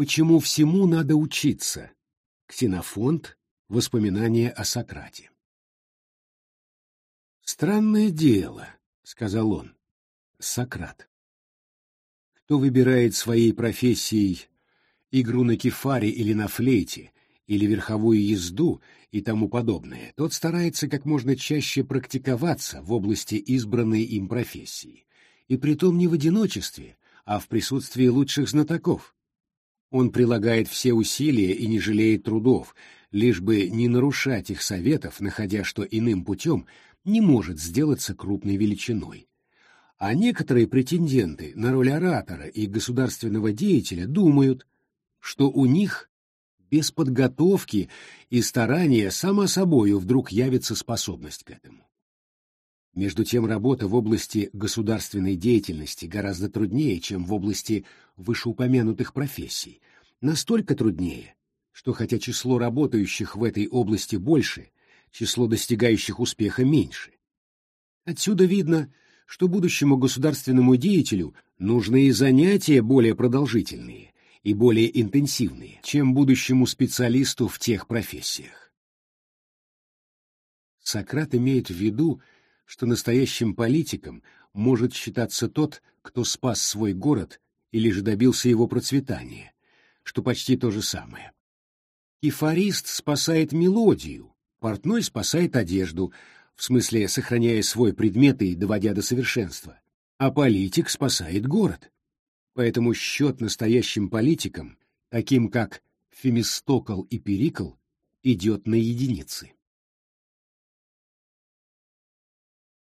Почему всему надо учиться? Ксенофонт. Воспоминания о Сократе. «Странное дело», — сказал он, Сократ. «Кто выбирает своей профессией игру на кефаре или на флейте, или верховую езду и тому подобное, тот старается как можно чаще практиковаться в области избранной им профессии, и притом не в одиночестве, а в присутствии лучших знатоков. Он прилагает все усилия и не жалеет трудов, лишь бы не нарушать их советов, находя, что иным путем не может сделаться крупной величиной. А некоторые претенденты на роль оратора и государственного деятеля думают, что у них без подготовки и старания само собою вдруг явится способность к этому. Между тем работа в области государственной деятельности гораздо труднее, чем в области вышеупомянутых профессий, настолько труднее, что хотя число работающих в этой области больше, число достигающих успеха меньше. Отсюда видно, что будущему государственному деятелю нужны и занятия более продолжительные и более интенсивные, чем будущему специалисту в тех профессиях. Сократ имеет в виду, что настоящим политиком может считаться тот, кто спас свой город или же добился его процветания, что почти то же самое. Кефарист спасает мелодию, портной спасает одежду, в смысле сохраняя свой предмет и доводя до совершенства, а политик спасает город. Поэтому счет настоящим политикам, таким как Фемистокл и Перикл, идет на единицы.